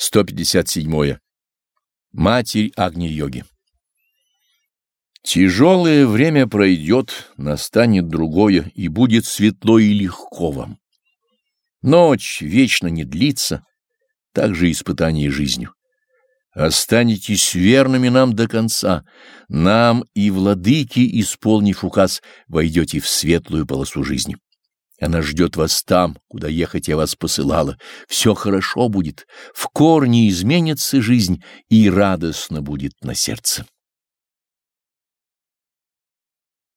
157. Матерь Агни-йоги Тяжелое время пройдет, настанет другое, и будет светло и легко вам. Ночь вечно не длится, так же испытание жизнью. Останетесь верными нам до конца, нам и владыки, исполнив указ, войдете в светлую полосу жизни. Она ждет вас там, куда ехать я вас посылала. Все хорошо будет, в корне изменится жизнь, и радостно будет на сердце.